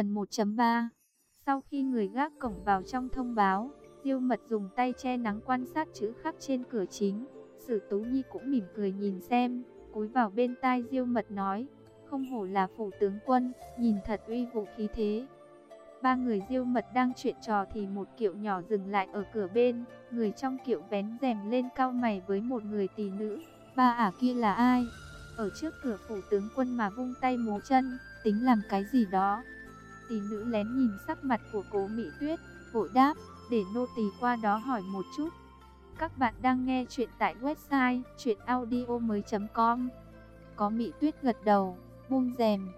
Phần 1.3 Sau khi người gác cổng vào trong thông báo, Diêu Mật dùng tay che nắng quan sát chữ khắc trên cửa chính. Sử Tú Nhi cũng mỉm cười nhìn xem, cúi vào bên tai Diêu Mật nói, không hổ là phủ tướng quân, nhìn thật uy vũ khí thế. Ba người Diêu Mật đang chuyện trò thì một kiệu nhỏ dừng lại ở cửa bên, người trong kiệu vén rèm lên cao mày với một người tỷ nữ. Ba ả kia là ai? Ở trước cửa phủ tướng quân mà vung tay múa chân, tính làm cái gì đó? Tỷ nữ lén nhìn sắc mặt của cố Mỹ Tuyết, vội đáp, để nô tỳ qua đó hỏi một chút. Các bạn đang nghe chuyện tại website chuyenaudio.com Có Mỹ Tuyết gật đầu, buông rèm.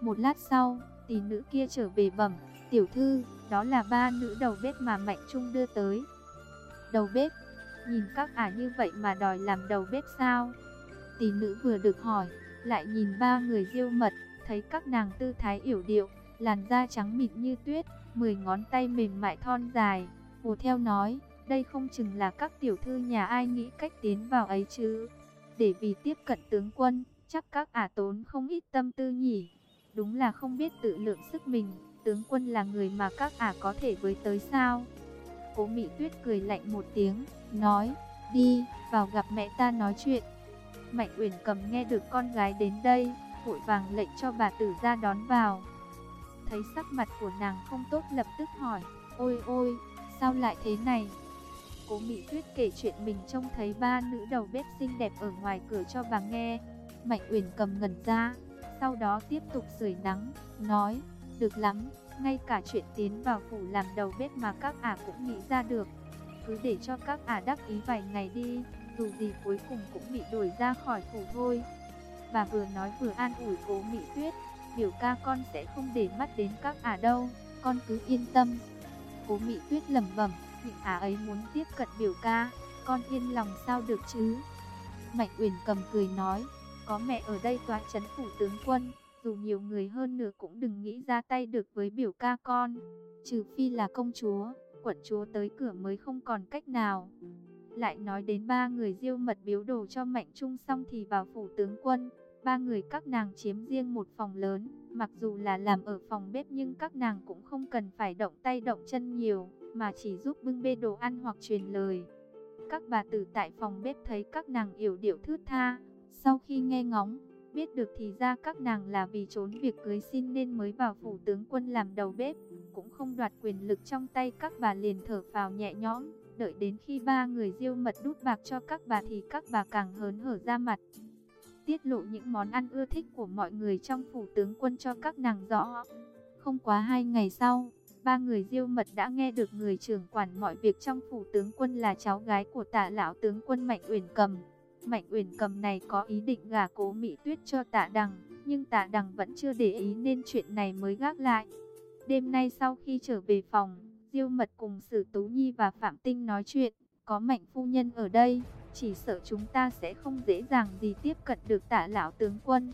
Một lát sau, tỷ nữ kia trở về bẩm, tiểu thư, đó là ba nữ đầu bếp mà Mạnh Trung đưa tới. Đầu bếp, nhìn các ả như vậy mà đòi làm đầu bếp sao? Tỷ nữ vừa được hỏi, lại nhìn ba người diêu mật, thấy các nàng tư thái yểu điệu, làn da trắng mịn như tuyết, mười ngón tay mềm mại thon dài. Hồ theo nói, đây không chừng là các tiểu thư nhà ai nghĩ cách tiến vào ấy chứ. Để vì tiếp cận tướng quân, chắc các ả tốn không ít tâm tư nhỉ. Đúng là không biết tự lượng sức mình, tướng quân là người mà các ả có thể với tới sao. Cố Mỹ Tuyết cười lạnh một tiếng, nói, đi, vào gặp mẹ ta nói chuyện. Mạnh Uyển cầm nghe được con gái đến đây, vội vàng lệnh cho bà tử ra đón vào. Thấy sắc mặt của nàng không tốt lập tức hỏi, ôi ôi, sao lại thế này? Cố Mỹ Tuyết kể chuyện mình trông thấy ba nữ đầu bếp xinh đẹp ở ngoài cửa cho bà nghe. Mạnh Uyển cầm ngẩn ra, sau đó tiếp tục sưởi nắng, nói, được lắm, ngay cả chuyện tiến vào phủ làm đầu bếp mà các ả cũng nghĩ ra được. Cứ để cho các ả đắc ý vài ngày đi, dù gì cuối cùng cũng bị đuổi ra khỏi phủ thôi. Bà vừa nói vừa an ủi cố Mỹ Tuyết, biểu ca con sẽ không để mắt đến các ả đâu, con cứ yên tâm. Cố Mỹ Tuyết lẩm bẩm, những ả ấy muốn tiếp cận biểu ca, con yên lòng sao được chứ? Mạnh Uyển cầm cười nói, có mẹ ở đây tòa chấn phủ tướng quân, dù nhiều người hơn nữa cũng đừng nghĩ ra tay được với biểu ca con, trừ phi là công chúa, quận chúa tới cửa mới không còn cách nào. Lại nói đến ba người diêu mật biếu đồ cho Mạnh Trung xong thì vào phủ tướng quân, ba người các nàng chiếm riêng một phòng lớn, mặc dù là làm ở phòng bếp nhưng các nàng cũng không cần phải động tay động chân nhiều, mà chỉ giúp bưng bê đồ ăn hoặc truyền lời. Các bà tử tại phòng bếp thấy các nàng yểu điệu thướt tha, sau khi nghe ngóng, biết được thì ra các nàng là vì trốn việc cưới xin nên mới vào phủ tướng quân làm đầu bếp, cũng không đoạt quyền lực trong tay các bà liền thở phào nhẹ nhõm. Đợi đến khi ba người diêu mật đút bạc cho các bà thì các bà càng hớn hở ra mặt. Tiết lộ những món ăn ưa thích của mọi người trong phủ tướng quân cho các nàng rõ. Không quá hai ngày sau, ba người diêu mật đã nghe được người trưởng quản mọi việc trong phủ tướng quân là cháu gái của tạ lão tướng quân Mạnh Uyển Cầm. Mạnh Uyển Cầm này có ý định gả cố Mỹ Tuyết cho tạ đằng, nhưng tạ đằng vẫn chưa để ý nên chuyện này mới gác lại. Đêm nay sau khi trở về phòng, Diêu Mật cùng Sử Tú Nhi và Phạm Tinh nói chuyện, có Mạnh phu nhân ở đây, chỉ sợ chúng ta sẽ không dễ dàng gì tiếp cận được Tạ lão tướng quân.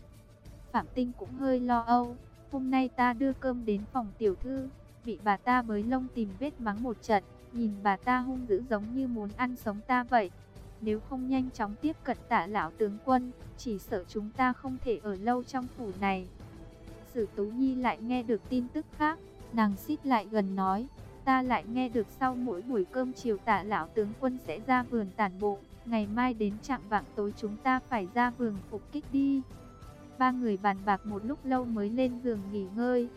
Phạm Tinh cũng hơi lo âu, hôm nay ta đưa cơm đến phòng tiểu thư, bị bà ta mới lông tìm vết mắng một trận, nhìn bà ta hung dữ giống như muốn ăn sống ta vậy. Nếu không nhanh chóng tiếp cận Tạ lão tướng quân, chỉ sợ chúng ta không thể ở lâu trong phủ này. Sử Tú Nhi lại nghe được tin tức khác, nàng xít lại gần nói, Ta lại nghe được sau mỗi buổi cơm chiều tả lão tướng quân sẽ ra vườn tản bộ. Ngày mai đến trạng vạng tối chúng ta phải ra vườn phục kích đi. Ba người bàn bạc một lúc lâu mới lên giường nghỉ ngơi.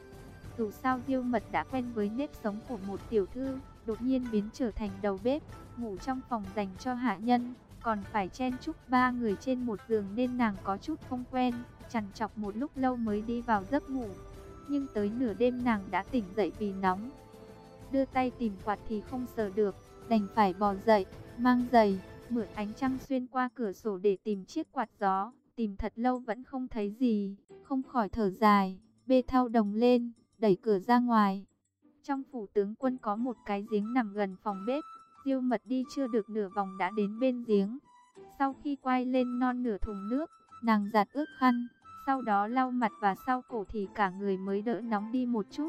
Dù sao Diêu Mật đã quen với nếp sống của một tiểu thư, đột nhiên biến trở thành đầu bếp, ngủ trong phòng dành cho hạ nhân, còn phải chen chúc ba người trên một giường nên nàng có chút không quen, chằn chọc một lúc lâu mới đi vào giấc ngủ. Nhưng tới nửa đêm nàng đã tỉnh dậy vì nóng, đưa tay tìm quạt thì không sờ được, đành phải bò dậy, mang giày, mượn ánh trăng xuyên qua cửa sổ để tìm chiếc quạt gió, tìm thật lâu vẫn không thấy gì, không khỏi thở dài, bê thao đồng lên, đẩy cửa ra ngoài. Trong phủ tướng quân có một cái giếng nằm gần phòng bếp, Diêu mật đi chưa được nửa vòng đã đến bên giếng. Sau khi quay lên non nửa thùng nước, nàng giặt ướt khăn, sau đó lau mặt và sau cổ thì cả người mới đỡ nóng đi một chút.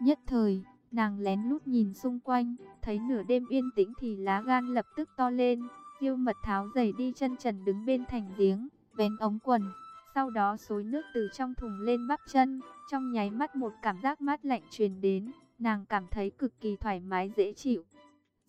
Nhất thời, Nàng lén lút nhìn xung quanh, thấy nửa đêm yên tĩnh thì lá gan lập tức to lên. Diêu mật tháo giày đi chân trần đứng bên thành giếng, vén ống quần. Sau đó xối nước từ trong thùng lên bắp chân, trong nháy mắt một cảm giác mát lạnh truyền đến, nàng cảm thấy cực kỳ thoải mái dễ chịu.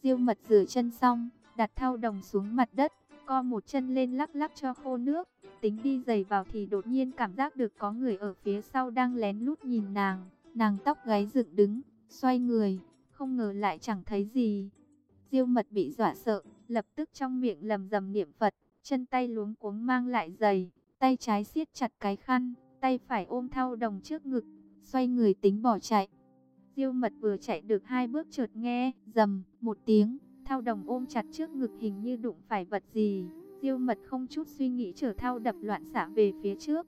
Diêu mật rửa chân xong, đặt thau đồng xuống mặt đất, co một chân lên lắc lắc cho khô nước, tính đi giày vào thì đột nhiên cảm giác được có người ở phía sau đang lén lút nhìn nàng, nàng tóc gáy dựng đứng, xoay người, không ngờ lại chẳng thấy gì. Diêu mật bị dọa sợ, lập tức trong miệng lầm rầm niệm Phật, chân tay luống cuống mang lại giày, tay trái siết chặt cái khăn, tay phải ôm thau đồng trước ngực, xoay người tính bỏ chạy. Diêu mật vừa chạy được hai bước chợt nghe, dầm, một tiếng, thao đồng ôm chặt trước ngực hình như đụng phải vật gì. Diêu mật không chút suy nghĩ trở thao đập loạn xạ về phía trước.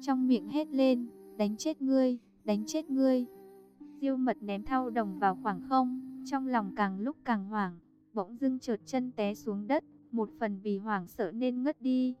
Trong miệng hét lên, đánh chết ngươi, đánh chết ngươi. Diêu mật ném thao đồng vào khoảng không, trong lòng càng lúc càng hoảng, bỗng dưng trượt chân té xuống đất, một phần vì hoảng sợ nên ngất đi.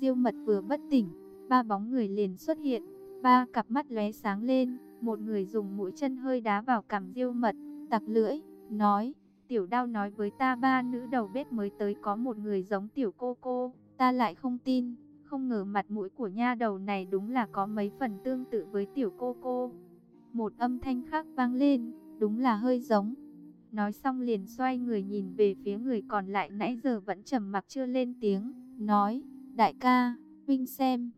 Diêu mật vừa bất tỉnh, ba bóng người liền xuất hiện, ba cặp mắt lóe sáng lên, một người dùng mũi chân hơi đá vào cằm Diêu mật, tặc lưỡi, nói, tiểu đao nói với ta ba nữ đầu bếp mới tới có một người giống tiểu cô cô, ta lại không tin, không ngờ mặt mũi của nha đầu này đúng là có mấy phần tương tự với tiểu cô cô. Một âm thanh khác vang lên, đúng là hơi giống. Nói xong liền xoay người nhìn về phía người còn lại nãy giờ vẫn trầm mặc chưa lên tiếng, nói, đại ca, Vinh xem.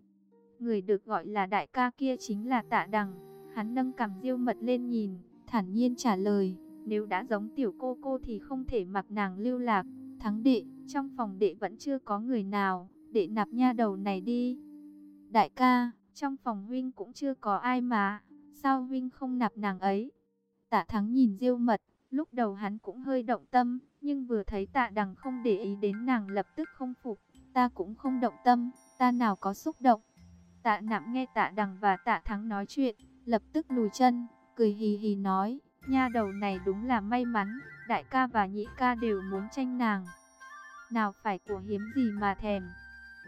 Người được gọi là đại ca kia chính là tạ đằng, hắn nâng cằm diêu mật lên nhìn, thản nhiên trả lời, nếu đã giống tiểu cô cô thì không thể mặc nàng lưu lạc. Thắng đệ, trong phòng đệ vẫn chưa có người nào, đệ nạp nha đầu này đi. Đại ca, trong phòng huynh cũng chưa có ai mà, sao huynh không nạp nàng ấy? Tạ thắng nhìn diêu mật, lúc đầu hắn cũng hơi động tâm, nhưng vừa thấy tạ đằng không để ý đến nàng lập tức không phục. Ta cũng không động tâm, ta nào có xúc động. Tạ nạm nghe tạ đằng và tạ thắng nói chuyện, lập tức lùi chân, cười hì hì nói, nha đầu này đúng là may mắn, đại ca và nhị ca đều muốn tranh nàng. Nào phải của hiếm gì mà thèm.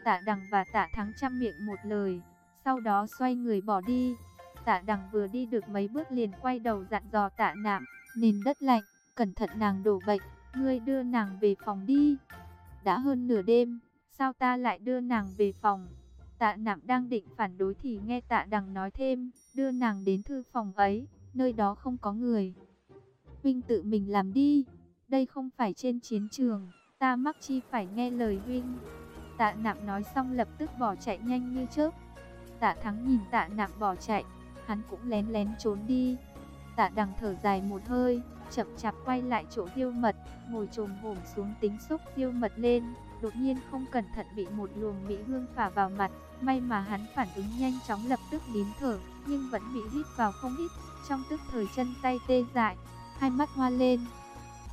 Tạ đằng và tạ thắng chăm miệng một lời, sau đó xoay người bỏ đi. Tạ đằng vừa đi được mấy bước liền quay đầu dặn dò tạ nạm, nền đất lạnh, cẩn thận nàng đổ bệnh, ngươi đưa nàng về phòng đi. Đã hơn nửa đêm, sao ta lại đưa nàng về phòng? Tạ nạm đang định phản đối thì nghe tạ đằng nói thêm, đưa nàng đến thư phòng ấy, nơi đó không có người. Huynh tự mình làm đi, đây không phải trên chiến trường, ta mắc chi phải nghe lời Huynh? Tạ nạm nói xong lập tức bỏ chạy nhanh như chớp. Tạ thắng nhìn tạ nạm bỏ chạy, hắn cũng lén lén trốn đi. Tạ đằng thở dài một hơi, chậm chạp quay lại chỗ diêu mật, ngồi trồm hổm xuống tính xúc diêu mật lên. Đột nhiên không cẩn thận bị một luồng mỹ hương phả vào mặt, may mà hắn phản ứng nhanh chóng lập tức nín thở, nhưng vẫn bị hít vào không ít, trong tức thời chân tay tê dại, hai mắt hoa lên.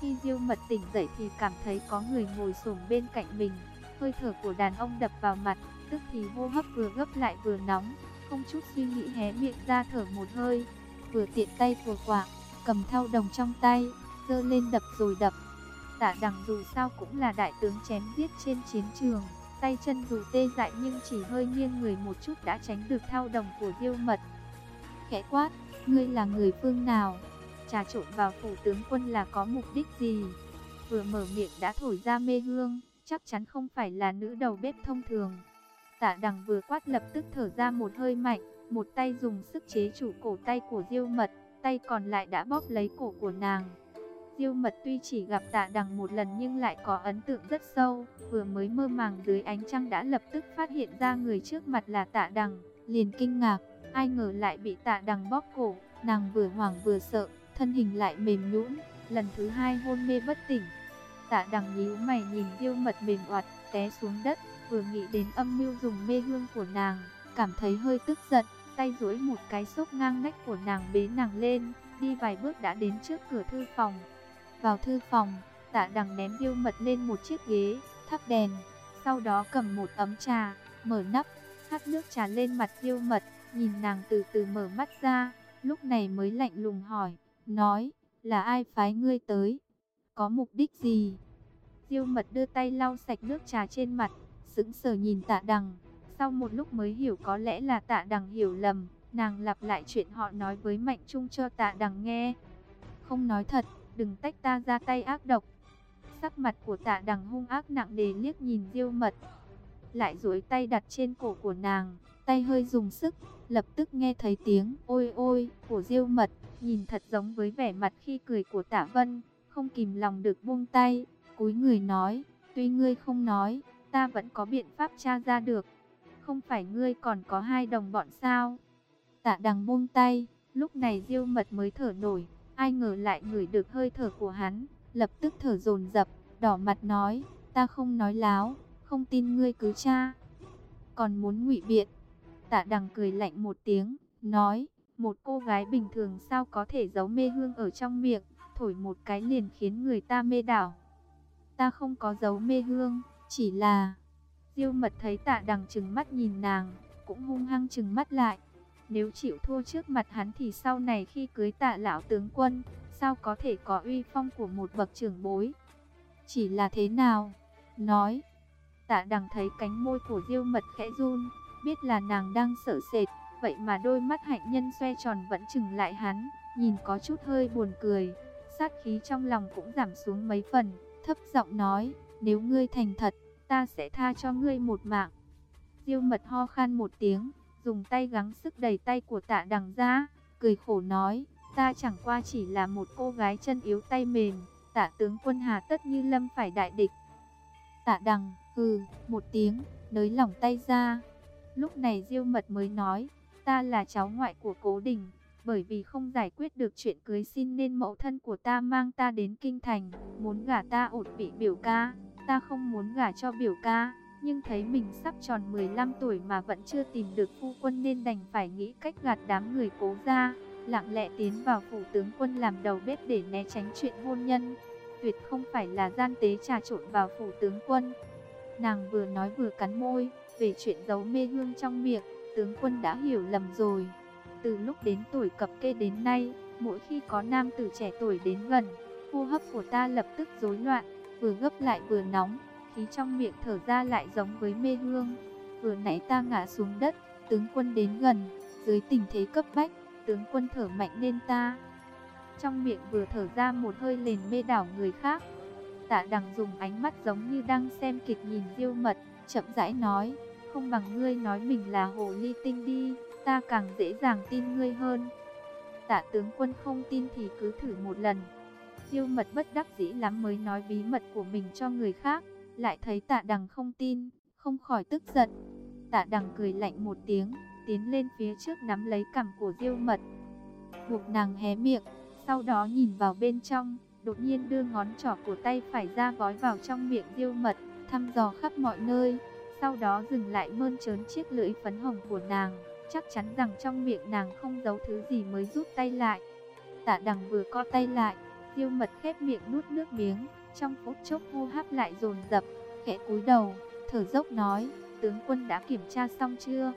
Khi diêu mật tỉnh dậy thì cảm thấy có người ngồi xổm bên cạnh mình, hơi thở của đàn ông đập vào mặt, tức thì hô hấp vừa gấp lại vừa nóng, không chút suy nghĩ hé miệng ra thở một hơi, vừa tiện tay vừa quạng, cầm thao đồng trong tay, dơ lên đập rồi đập. Tạ đằng dù sao cũng là đại tướng chém giết trên chiến trường, tay chân dù tê dại nhưng chỉ hơi nghiêng người một chút đã tránh được thao đồng của diêu mật. Khẽ quát, ngươi là người phương nào? Trà trộn vào phủ tướng quân là có mục đích gì? Vừa mở miệng đã thổi ra mê hương, chắc chắn không phải là nữ đầu bếp thông thường. Tạ đằng vừa quát lập tức thở ra một hơi mạnh, một tay dùng sức chế chủ cổ tay của diêu mật, tay còn lại đã bóp lấy cổ của nàng. Diêu mật tuy chỉ gặp tạ đằng một lần nhưng lại có ấn tượng rất sâu, vừa mới mơ màng dưới ánh trăng đã lập tức phát hiện ra người trước mặt là tạ đằng, liền kinh ngạc, ai ngờ lại bị tạ đằng bóp cổ, nàng vừa hoảng vừa sợ, thân hình lại mềm nhũn, lần thứ hai hôn mê bất tỉnh. Tạ đằng nhíu mày nhìn diêu mật mềm oặt, té xuống đất, vừa nghĩ đến âm mưu dùng mê hương của nàng, cảm thấy hơi tức giận, tay duỗi một cái xốc ngang nách của nàng bế nàng lên, đi vài bước đã đến trước cửa thư phòng. Vào thư phòng, tạ đằng ném diêu mật lên một chiếc ghế, thắp đèn, sau đó cầm một ấm trà, mở nắp, hắt nước trà lên mặt diêu mật, nhìn nàng từ từ mở mắt ra, lúc này mới lạnh lùng hỏi, nói, là ai phái ngươi tới? Có mục đích gì? Diêu mật đưa tay lau sạch nước trà trên mặt, sững sờ nhìn tạ đằng, sau một lúc mới hiểu có lẽ là tạ đằng hiểu lầm, nàng lặp lại chuyện họ nói với Mạnh Trung cho tạ đằng nghe. Không nói thật, đừng tách ta ra tay ác độc. Sắc mặt của tạ đằng hung ác nặng đề liếc nhìn diêu mật. lại duỗi tay đặt trên cổ của nàng, tay hơi dùng sức, lập tức nghe thấy tiếng ôi ôi của Diêu Mật, nhìn thật giống với vẻ mặt khi cười của Tạ Vân, không kìm lòng được buông tay, cúi người nói, tuy ngươi không nói, ta vẫn có biện pháp tra ra được. Không phải ngươi còn có hai đồng bọn sao? Tạ Đằng buông tay, lúc này Diêu Mật mới thở nổi, ai ngờ lại ngửi được hơi thở của hắn, lập tức thở dồn dập, đỏ mặt nói, ta không nói láo, không tin ngươi cứ tra. Còn muốn ngụy biện. Tạ Đằng cười lạnh một tiếng, nói, một cô gái bình thường sao có thể giấu mê hương ở trong miệng, thổi một cái liền khiến người ta mê đảo. Ta không có giấu mê hương, chỉ là... Diêu mật thấy tạ đằng trừng mắt nhìn nàng, cũng hung hăng trừng mắt lại. Nếu chịu thua trước mặt hắn thì sau này khi cưới tạ lão tướng quân, sao có thể có uy phong của một bậc trưởng bối. Chỉ là thế nào? Nói. Tạ đằng thấy cánh môi của diêu mật khẽ run, biết là nàng đang sợ sệt, vậy mà đôi mắt hạnh nhân xoe tròn vẫn chừng lại hắn, nhìn có chút hơi buồn cười, sát khí trong lòng cũng giảm xuống mấy phần, thấp giọng nói, nếu ngươi thành thật, ta sẽ tha cho ngươi một mạng. Diêu mật ho khan một tiếng, dùng tay gắng sức đẩy tay của tạ đằng ra, cười khổ nói, ta chẳng qua chỉ là một cô gái chân yếu tay mềm, tạ tướng quân hà tất như lâm phải đại địch. Tạ đằng, hừ, một tiếng, nới lỏng tay ra. Lúc này Diêu mật mới nói, ta là cháu ngoại của cố đình, bởi vì không giải quyết được chuyện cưới xin nên mẫu thân của ta mang ta đến kinh thành, muốn gả ta ổn vị biểu ca, ta không muốn gả cho biểu ca, nhưng thấy mình sắp tròn 15 tuổi mà vẫn chưa tìm được phu quân nên đành phải nghĩ cách gạt đám người cố ra, lặng lẽ tiến vào phủ tướng quân làm đầu bếp để né tránh chuyện hôn nhân. Tuyệt không phải là gian tế trà trộn vào phủ tướng quân. Nàng vừa nói vừa cắn môi, về chuyện giấu mê hương trong miệng, tướng quân đã hiểu lầm rồi. Từ lúc đến tuổi cập kê đến nay, mỗi khi có nam tử trẻ tuổi đến gần, hô hấp của ta lập tức rối loạn, vừa gấp lại vừa nóng, khí trong miệng thở ra lại giống với mê hương. Vừa nãy ta ngã xuống đất, tướng quân đến gần, dưới tình thế cấp bách, tướng quân thở mạnh nên ta. Trong miệng vừa thở ra một hơi liền mê đảo người khác. Tạ đằng dùng ánh mắt giống như đang xem kịch nhìn diêu mật, chậm rãi nói, không bằng ngươi nói mình là hồ ly tinh đi ta càng dễ dàng tin ngươi hơn. Tạ tướng quân không tin thì cứ thử một lần. Diêu mật bất đắc dĩ lắm mới nói bí mật của mình cho người khác, lại thấy tạ đằng không tin, không khỏi tức giận. Tạ đằng cười lạnh một tiếng, tiến lên phía trước nắm lấy cằm của diêu mật. Buộc nàng hé miệng, sau đó nhìn vào bên trong, đột nhiên đưa ngón trỏ của tay phải ra gói vào trong miệng diêu mật, thăm dò khắp mọi nơi, sau đó dừng lại mơn trớn chiếc lưỡi phấn hồng của nàng chắc chắn rằng trong miệng nàng không giấu thứ gì mới rút tay lại. Tạ đằng vừa co tay lại, tiêu mật khép miệng nuốt nước miếng, trong phút chốc hô hấp lại dồn dập, khẽ cúi đầu, thở dốc nói, tướng quân đã kiểm tra xong chưa?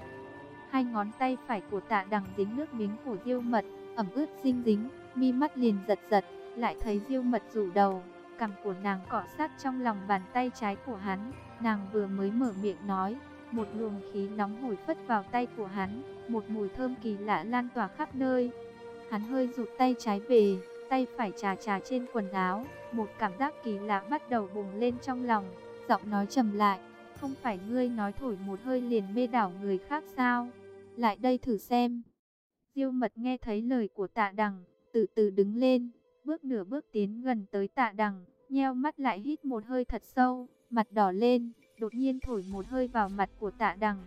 Hai ngón tay phải của tạ đằng dính nước miếng của diêu mật, ẩm ướt dinh dính, mi mắt liền giật giật, lại thấy diêu mật rủ đầu, cằm của nàng cọ sát trong lòng bàn tay trái của hắn, nàng vừa mới mở miệng nói, một luồng khí nóng hổi phất vào tay của hắn, một mùi thơm kỳ lạ lan tỏa khắp nơi. Hắn hơi rụt tay trái về, tay phải trà trà trên quần áo, một cảm giác kỳ lạ bắt đầu bùng lên trong lòng, giọng nói trầm lại, không phải ngươi nói thổi một hơi liền mê đảo người khác sao? Lại đây thử xem. Diêu mật nghe thấy lời của tạ đằng, từ từ đứng lên, bước nửa bước tiến gần tới tạ đằng, nheo mắt lại hít một hơi thật sâu, mặt đỏ lên, đột nhiên thổi một hơi vào mặt của tạ đằng.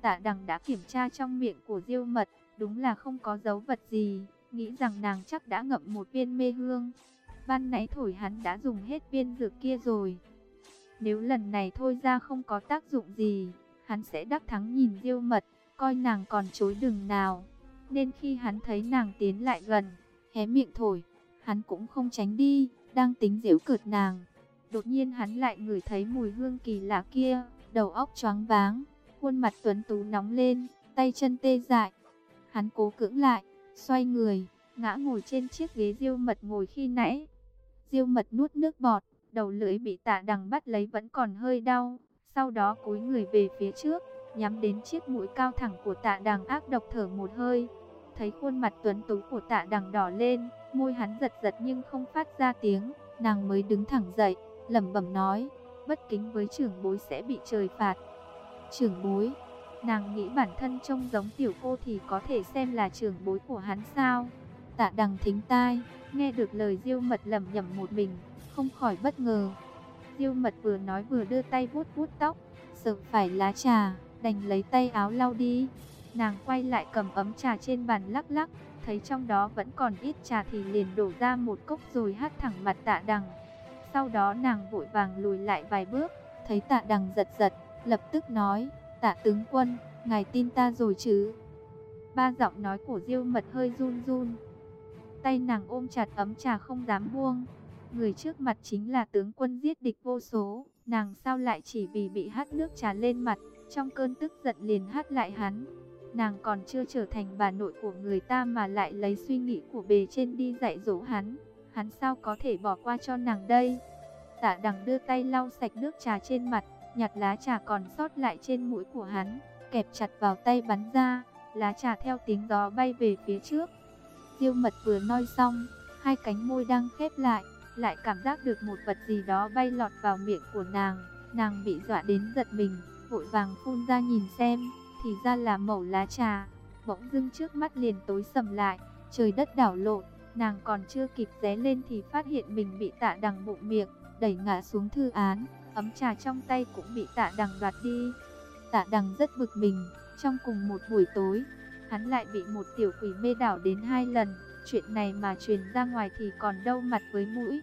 Tạ đằng đã kiểm tra trong miệng của diêu mật, đúng là không có dấu vật gì, nghĩ rằng nàng chắc đã ngậm một viên mê hương. Ban nãy thổi hắn đã dùng hết viên dược kia rồi. Nếu lần này thôi ra không có tác dụng gì, hắn sẽ đắc thắng nhìn diêu mật, coi nàng còn chối đừng nào. Nên khi hắn thấy nàng tiến lại gần, hé miệng thổi, hắn cũng không tránh đi, đang tính giễu cợt nàng. Đột nhiên hắn lại ngửi thấy mùi hương kỳ lạ kia, đầu óc choáng váng, khuôn mặt tuấn tú nóng lên, tay chân tê dại. Hắn cố cưỡng lại, xoay người, ngã ngồi trên chiếc ghế diêu mật ngồi khi nãy. Diêu mật nuốt nước bọt, đầu lưỡi bị tạ đằng bắt lấy vẫn còn hơi đau, sau đó cúi người về phía trước, nhắm đến chiếc mũi cao thẳng của tạ đằng ác độc thở một hơi. Thấy khuôn mặt tuấn tú của tạ đằng đỏ lên, môi hắn giật giật nhưng không phát ra tiếng, nàng mới đứng thẳng dậy lẩm bẩm nói, bất kính với trưởng bối sẽ bị trời phạt. Trưởng bối, nàng nghĩ bản thân trông giống tiểu cô thì có thể xem là trưởng bối của hắn sao? Tạ đằng thính tai, nghe được lời diêu mật lẩm nhẩm một mình, không khỏi bất ngờ. Diêu mật vừa nói vừa đưa tay vuốt vuốt tóc, sợ phải lá trà, đành lấy tay áo lau đi. Nàng quay lại cầm ấm trà trên bàn lắc lắc, thấy trong đó vẫn còn ít trà thì liền đổ ra một cốc rồi hắt thẳng mặt tạ đằng. Sau đó nàng vội vàng lùi lại vài bước, thấy tạ đằng giật giật, lập tức nói, tạ tướng quân, ngài tin ta rồi chứ? Ba giọng nói của diêu mật hơi run run. Tay nàng ôm chặt ấm trà không dám buông. Người trước mặt chính là tướng quân giết địch vô số, nàng sao lại chỉ vì bị hát nước trà lên mặt, trong cơn tức giận liền hát lại hắn. Nàng còn chưa trở thành bà nội của người ta mà lại lấy suy nghĩ của bề trên đi dạy dỗ hắn. Hắn sao có thể bỏ qua cho nàng đây? Tạ đằng đưa tay lau sạch nước trà trên mặt, nhặt lá trà còn sót lại trên mũi của hắn, kẹp chặt vào tay bắn ra, lá trà theo tiếng gió bay về phía trước. Diêu mật vừa nói xong, hai cánh môi đang khép lại, lại cảm giác được một vật gì đó bay lọt vào miệng của nàng, nàng bị dọa đến giật mình, vội vàng phun ra nhìn xem, thì ra là mẩu lá trà, bỗng dưng trước mắt liền tối sầm lại, trời đất đảo lộn, nàng còn chưa kịp ré lên thì phát hiện mình bị tạ đằng bụng miệng, đẩy ngã xuống thư án, ấm trà trong tay cũng bị tạ đằng đoạt đi. Tạ đằng rất bực mình, trong cùng một buổi tối, hắn lại bị một tiểu quỷ mê đảo đến hai lần, chuyện này mà truyền ra ngoài thì còn đâu mặt với mũi.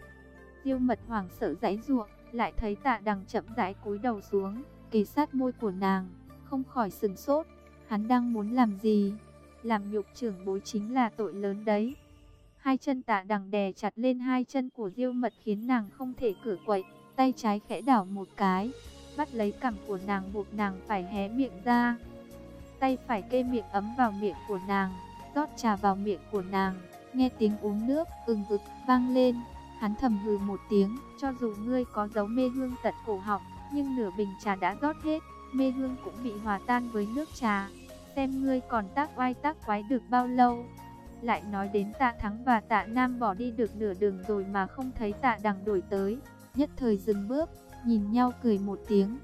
Diêu mật hoảng sợ giãy ruộng, lại thấy tạ đằng chậm rãi cúi đầu xuống, kề sát môi của nàng, không khỏi sừng sốt, hắn đang muốn làm gì? Làm nhục trưởng bối chính là tội lớn đấy. Hai chân tạ đằng đè chặt lên hai chân của diêu mật khiến nàng không thể cử quậy, tay trái khẽ đảo một cái, bắt lấy cằm của nàng buộc nàng phải hé miệng ra. Tay phải kê miệng ấm vào miệng của nàng, rót trà vào miệng của nàng, nghe tiếng uống nước ừng ực vang lên. Hắn thầm hừ một tiếng, cho dù ngươi có dấu mê hương tận cổ họng, nhưng nửa bình trà đã rót hết, mê hương cũng bị hòa tan với nước trà. Xem ngươi còn tác oai tác quái được bao lâu. Lại nói đến tạ thắng và tạ nam bỏ đi được nửa đường rồi mà không thấy tạ đằng đổi tới. Nhất thời dừng bước, nhìn nhau cười một tiếng.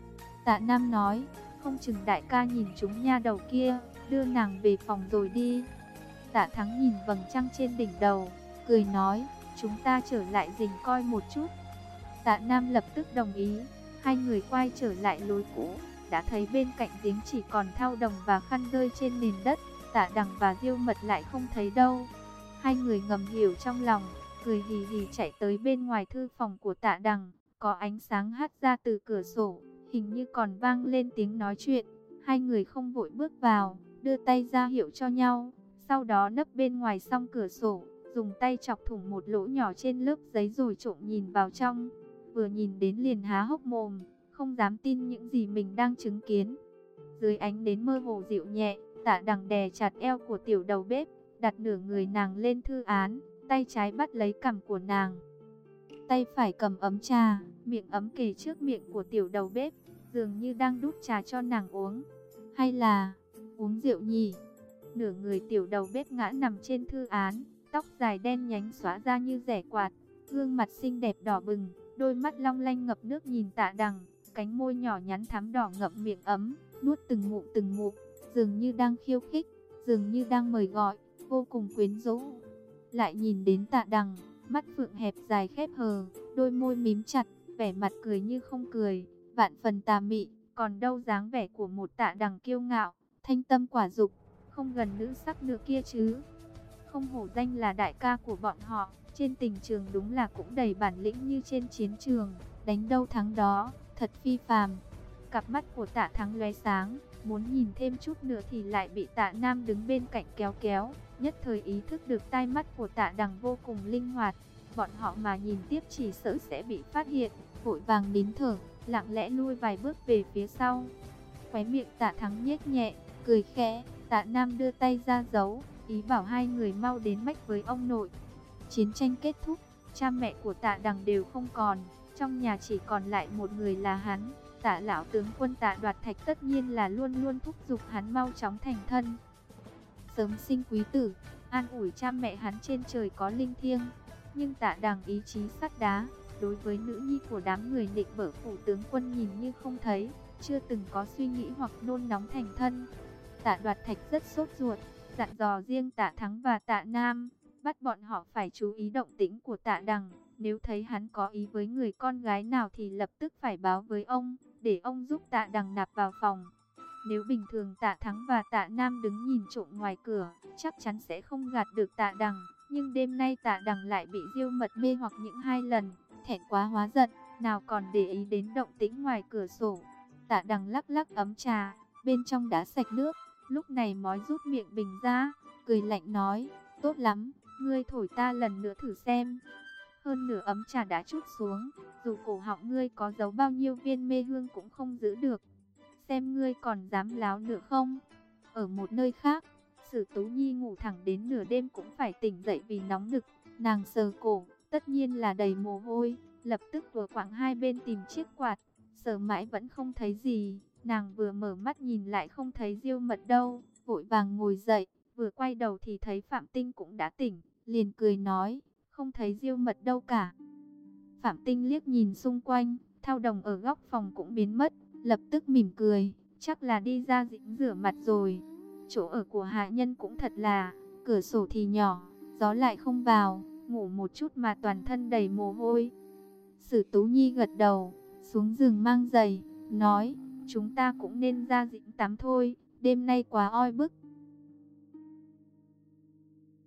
Tạ nam nói, không chừng đại ca nhìn chúng nha đầu kia, đưa nàng về phòng rồi đi. Tạ thắng nhìn vầng trăng trên đỉnh đầu, cười nói, chúng ta trở lại rình coi một chút. Tạ Nam lập tức đồng ý, hai người quay trở lại lối cũ, đã thấy bên cạnh giếng chỉ còn thao đồng và khăn rơi trên nền đất, tạ đằng và diêu mật lại không thấy đâu. Hai người ngầm hiểu trong lòng, cười hì hì chạy tới bên ngoài thư phòng của tạ đằng, có ánh sáng hắt ra từ cửa sổ, hình như còn vang lên tiếng nói chuyện. Hai người không vội bước vào, đưa tay ra hiệu cho nhau, sau đó nấp bên ngoài song cửa sổ, dùng tay chọc thủng một lỗ nhỏ trên lớp giấy rồi trộm nhìn vào trong. Vừa nhìn đến liền há hốc mồm, không dám tin những gì mình đang chứng kiến. Dưới ánh đến mơ hồ dịu nhẹ, tạ đằng đè chặt eo của tiểu đầu bếp, đặt nửa người nàng lên thư án, tay trái bắt lấy cằm của nàng. Tay phải cầm ấm trà, miệng ấm kề trước miệng của tiểu đầu bếp, dường như đang đút trà cho nàng uống. Hay là uống rượu nhỉ? Nửa người tiểu đầu bếp ngã nằm trên thư án, tóc dài đen nhánh xóa ra như rẻ quạt, gương mặt xinh đẹp đỏ bừng, đôi mắt long lanh ngập nước nhìn tạ đằng, cánh môi nhỏ nhắn thắm đỏ ngậm miệng ấm, nuốt từng ngụm từng ngụm, dường như đang khiêu khích, dường như đang mời gọi, vô cùng quyến rũ. Lại nhìn đến tạ đằng, mắt phượng hẹp dài khép hờ, đôi môi mím chặt, vẻ mặt cười như không cười, vạn phần tà mị, còn đâu dáng vẻ của một tạ đằng kiêu ngạo, thanh tâm quả dục, không gần nữ sắc nữa kia chứ. Không hổ danh là đại ca của bọn họ, trên tình trường đúng là cũng đầy bản lĩnh như trên chiến trường, đánh đâu thắng đó, thật phi phàm. Cặp mắt của tạ thắng lóe sáng, muốn nhìn thêm chút nữa thì lại bị tạ nam đứng bên cạnh kéo kéo, nhất thời ý thức được tai mắt của tạ đằng vô cùng linh hoạt. Bọn họ mà nhìn tiếp chỉ sợ sẽ bị phát hiện, vội vàng nín thở, lặng lẽ lui vài bước về phía sau. Khóe miệng tạ thắng nhếch nhẹ, cười khẽ, tạ nam đưa tay ra giấu, ý bảo hai người mau đến mách với ông nội. Chiến tranh kết thúc, cha mẹ của tạ đằng đều không còn, trong nhà chỉ còn lại một người là hắn. Tạ lão tướng quân tạ đoạt thạch tất nhiên là luôn luôn thúc giục hắn mau chóng thành thân. Sớm sinh quý tử, an ủi cha mẹ hắn trên trời có linh thiêng. Nhưng tạ đằng ý chí sắt đá, đối với nữ nhi của đám người định bở phủ tướng quân nhìn như không thấy. chưa từng có suy nghĩ hoặc nôn nóng thành thân. Tạ đoạt thạch rất sốt ruột, dặn dò riêng tạ thắng và tạ nam, bắt bọn họ phải chú ý động tĩnh của tạ đằng. Nếu thấy hắn có ý với người con gái nào thì lập tức phải báo với ông, để ông giúp tạ đằng nạp vào phòng. Nếu bình thường tạ thắng và tạ nam đứng nhìn trộm ngoài cửa, chắc chắn sẽ không gạt được tạ đằng. Nhưng đêm nay tạ đằng lại bị diêu mật mê hoặc những hai lần, thẹn quá hóa giận, nào còn để ý đến động tĩnh ngoài cửa sổ. Tạ đằng lắc lắc ấm trà, bên trong đã sạch nước, lúc này mói rút miệng bình ra, cười lạnh nói, tốt lắm, ngươi thổi ta lần nữa thử xem. Hơn nửa ấm trà đã chút xuống, dù cổ họng ngươi có giấu bao nhiêu viên mê hương cũng không giữ được. Xem ngươi còn dám láo nữa không? Ở một nơi khác, Sử Tú Nhi ngủ thẳng đến nửa đêm cũng phải tỉnh dậy vì nóng nực. Nàng sờ cổ, tất nhiên là đầy mồ hôi, lập tức vừa quảng hai bên tìm chiếc quạt. Sờ mãi vẫn không thấy gì, nàng vừa mở mắt nhìn lại không thấy diêu mật đâu, vội vàng ngồi dậy, vừa quay đầu thì thấy Phạm Tinh cũng đã tỉnh, liền cười nói, không thấy diêu mật đâu cả. Phạm Tinh liếc nhìn xung quanh, thao đồng ở góc phòng cũng biến mất, lập tức mỉm cười, chắc là đi ra dĩnh rửa mặt rồi. Chỗ ở của hạ nhân cũng thật là, cửa sổ thì nhỏ, gió lại không vào, ngủ một chút mà toàn thân đầy mồ hôi. Sử Tú Nhi gật đầu, xuống giường mang giày, nói, chúng ta cũng nên ra dĩnh tắm thôi, đêm nay quá oi bức.